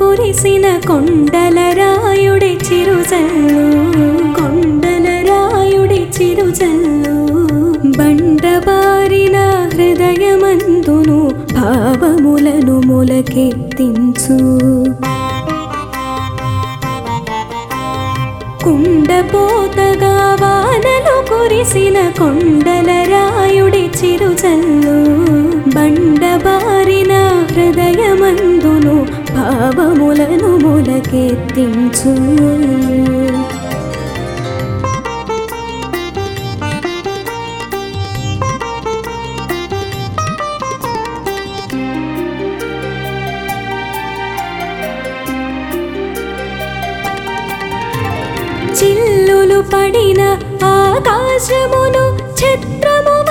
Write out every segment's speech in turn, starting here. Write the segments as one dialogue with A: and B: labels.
A: కురిసిన కొండల రాయుడి చిరుజల్లు కొండల రాయుడి చిరుజల్లు. బండబారిన హృదయమందును భావములను మొలకెత్తించు. కుండపోతగా వానలు కురిసిన కొండల భావములను మొలకెత్తించు. చిల్లులు పడిన ఆకాశమును ఛత్రము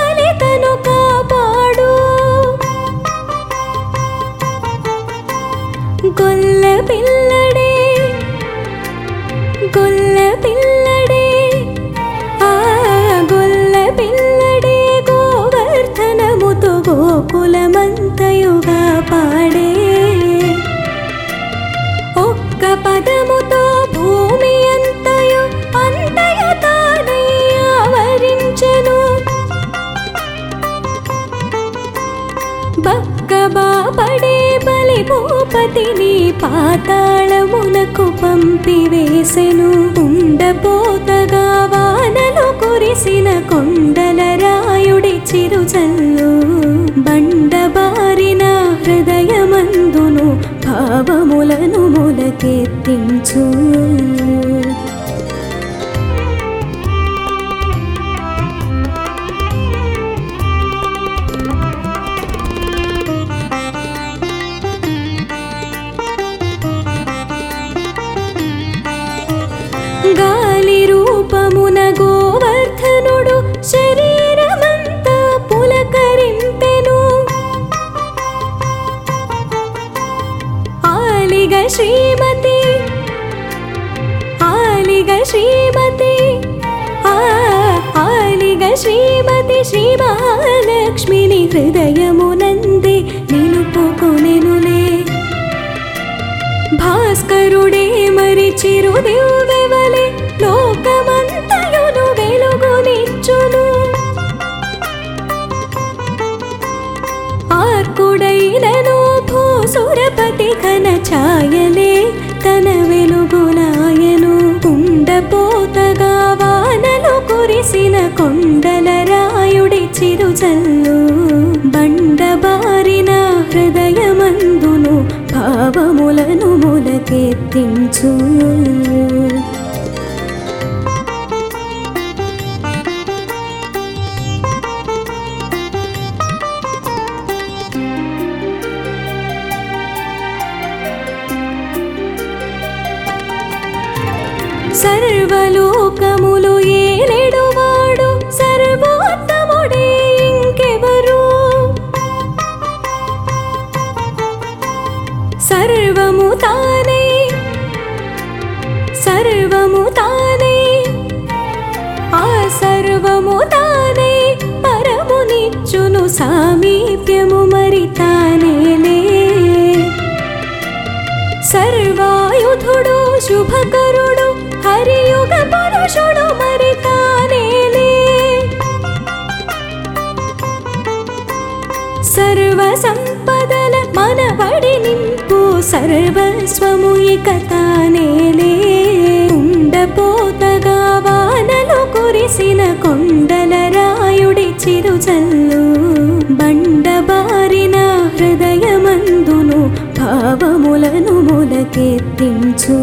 A: బక్కబాపడే బలి భూపతిని పాతాళమునకు పంపివేసెను. ఉండపోతగా వానలు కురిసిన కొండల రాయుడి చిరుచల్లు బండబారిన హృదయమందును భావములను మొలకెత్తించు. ఆలిగ శ్రీమతి ఆలిగ శ్రీమతి శ్రీ మహాలక్ష్మిని హృదయమునందే నిలుపుకొనెనులే. భాస్కరుడే మరి చిరుదివ్వెవలే చల్లు బండబారిన హృదయమందును భావములను మొలకెత్తించు. సర్వలోకము सर्वमुतानि आ सर्वमुताने सामीप्यमु सामीप्यमुमरितानि सर्वायुधुडो सर्वायुधुडुशुभकरुड సర్వ సంపదల మనబడి నింపు సర్వస్వము ఇక తానేలే ఉండపోతగా వానలు కురిసిన కొండల రాయుడి చిరుజల్లు బండబారిన హృదయమందును భావములను మొలకెత్తించు.